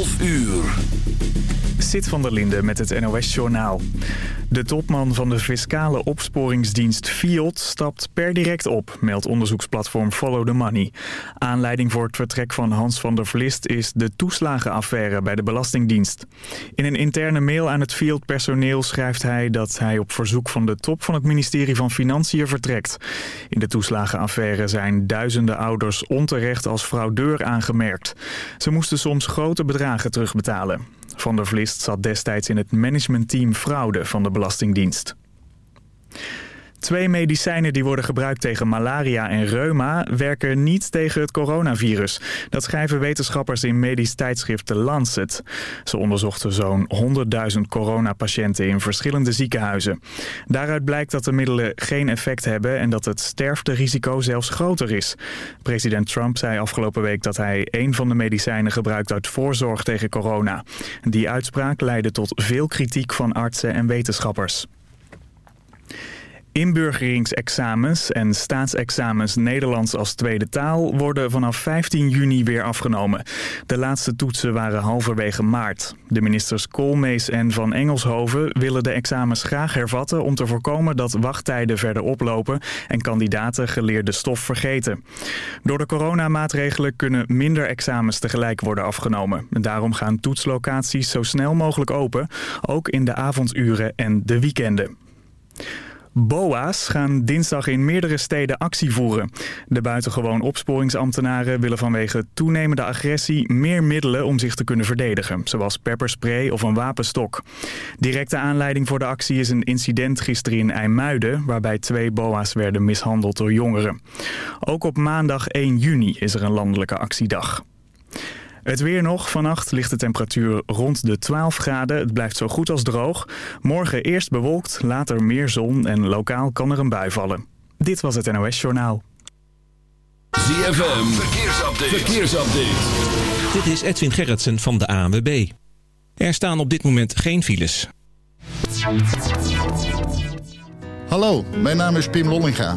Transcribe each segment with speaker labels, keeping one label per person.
Speaker 1: 12 uur.
Speaker 2: Sit van der Linde met het NOS-journaal. De topman van de fiscale opsporingsdienst FIOD stapt per direct op, meldt onderzoeksplatform Follow the Money. Aanleiding voor het vertrek van Hans van der Vlist is de toeslagenaffaire bij de Belastingdienst. In een interne mail aan het FIOD-personeel schrijft hij dat hij op verzoek van de top van het ministerie van Financiën vertrekt. In de toeslagenaffaire zijn duizenden ouders onterecht als fraudeur aangemerkt. Ze moesten soms grote bedragen terugbetalen. Van der Vlist zat destijds in het managementteam fraude van de Belastingdienst. Twee medicijnen die worden gebruikt tegen malaria en reuma werken niet tegen het coronavirus. Dat schrijven wetenschappers in medisch tijdschrift The Lancet. Ze onderzochten zo'n 100.000 coronapatiënten in verschillende ziekenhuizen. Daaruit blijkt dat de middelen geen effect hebben en dat het sterfterisico zelfs groter is. President Trump zei afgelopen week dat hij een van de medicijnen gebruikt uit voorzorg tegen corona. Die uitspraak leidde tot veel kritiek van artsen en wetenschappers. Inburgeringsexamens en staatsexamens Nederlands als tweede taal worden vanaf 15 juni weer afgenomen. De laatste toetsen waren halverwege maart. De ministers Koolmees en Van Engelshoven willen de examens graag hervatten om te voorkomen dat wachttijden verder oplopen en kandidaten geleerde stof vergeten. Door de coronamaatregelen kunnen minder examens tegelijk worden afgenomen. Daarom gaan toetslocaties zo snel mogelijk open, ook in de avonduren en de weekenden. BOA's gaan dinsdag in meerdere steden actie voeren. De buitengewoon opsporingsambtenaren willen vanwege toenemende agressie meer middelen om zich te kunnen verdedigen, zoals pepperspray of een wapenstok. Directe aanleiding voor de actie is een incident gisteren in IJmuiden, waarbij twee BOA's werden mishandeld door jongeren. Ook op maandag 1 juni is er een landelijke actiedag. Het weer nog. Vannacht ligt de temperatuur rond de 12 graden. Het blijft zo goed als droog. Morgen eerst bewolkt, later meer zon en lokaal kan er een bui vallen. Dit was het NOS Journaal.
Speaker 1: ZFM, verkeersupdate. verkeersupdate.
Speaker 3: Dit is Edwin Gerritsen van de ANWB. Er staan op dit moment geen files.
Speaker 4: Hallo, mijn naam is Pim Lollinga.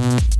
Speaker 1: Bye.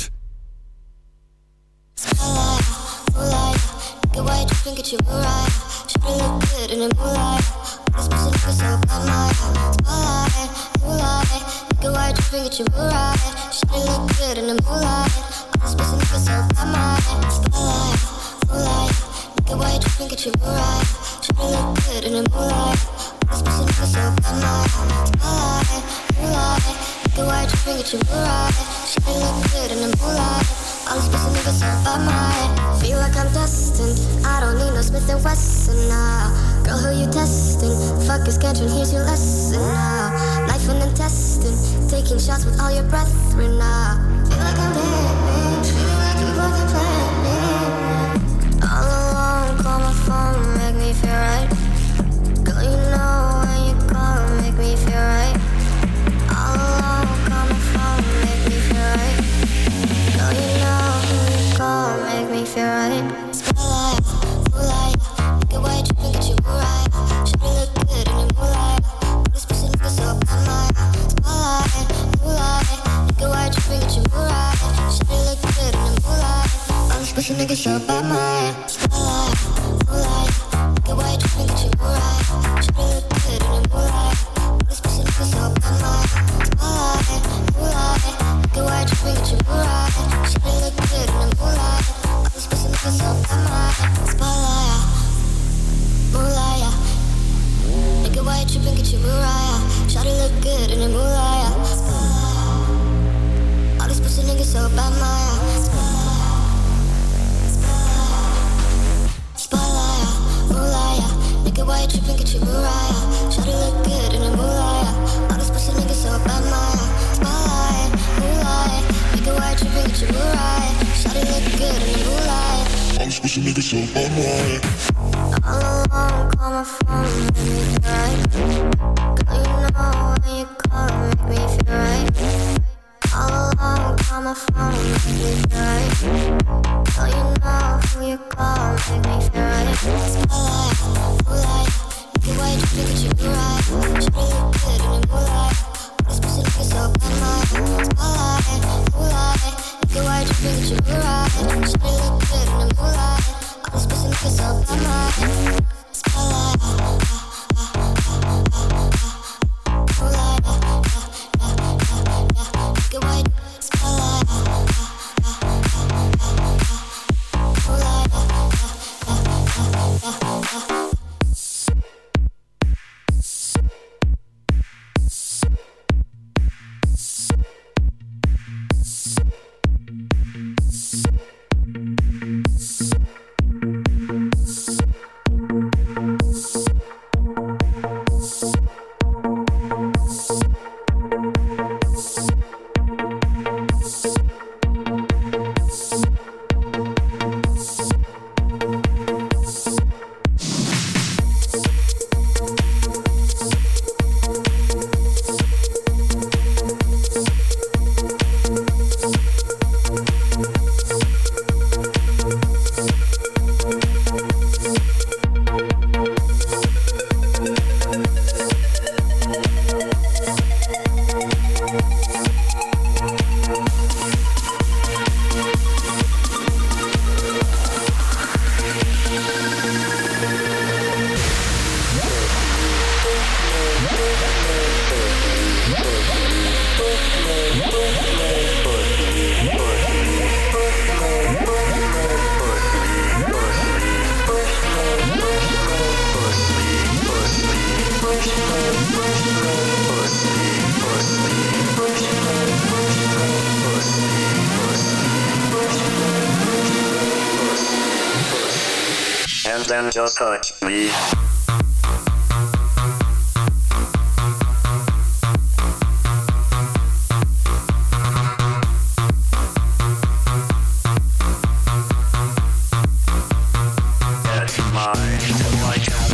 Speaker 5: mind. till I
Speaker 6: don't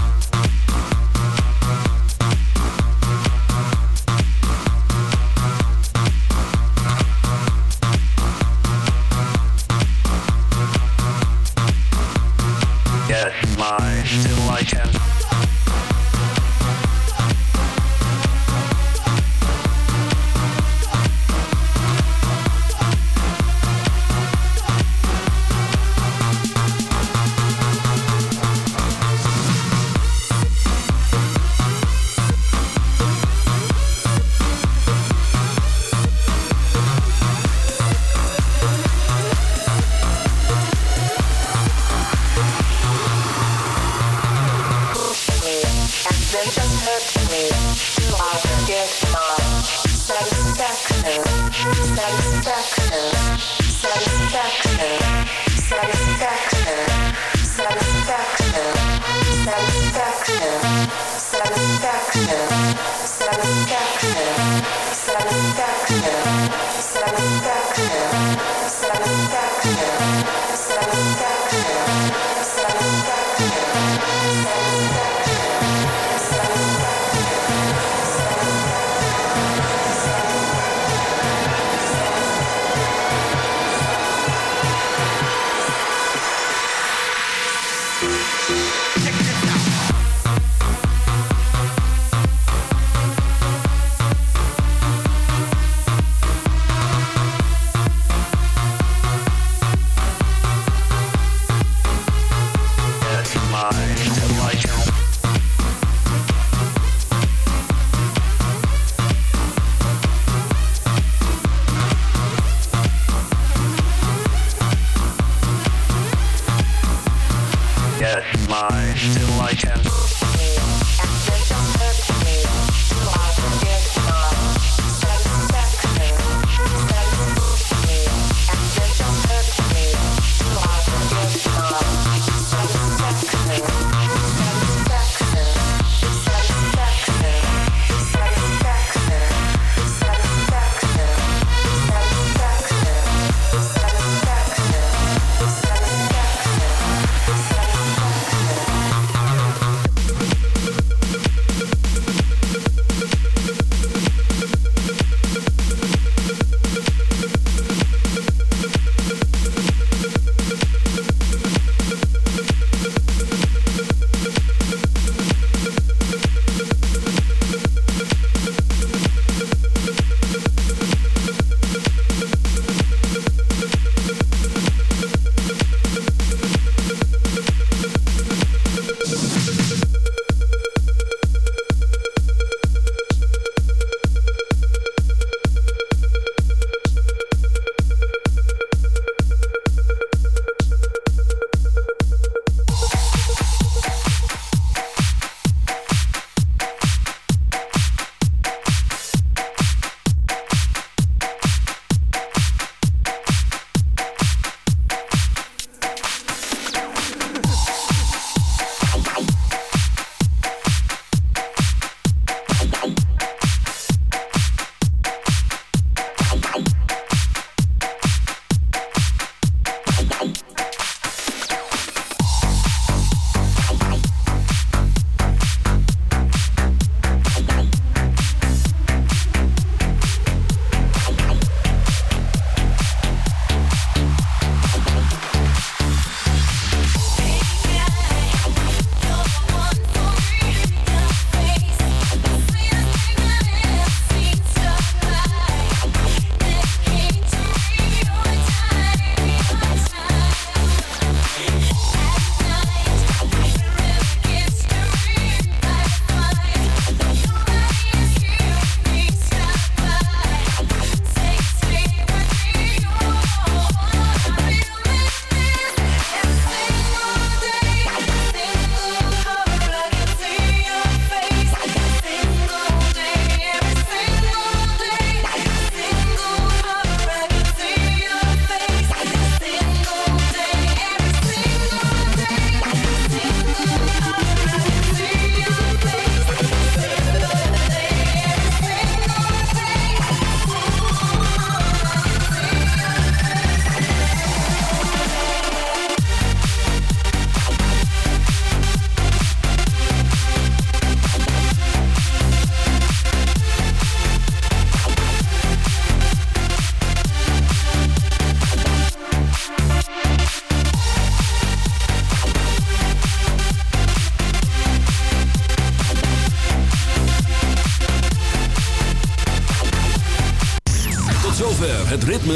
Speaker 6: again.